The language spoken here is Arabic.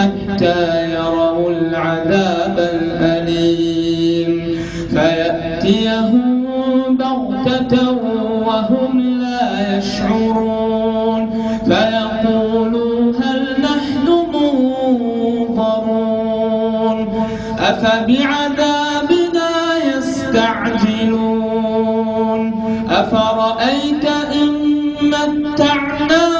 حتى يروا العذاب الأليم. فيأتيهم بغتة وهم لا يشعرون. فيقولوا هل نحن منظرون؟ أفبعذابنا يستعجلون؟ أفرأيت إن متعناهم